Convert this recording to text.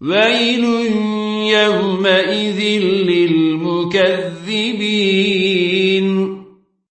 ويل يومئذ للمكذبين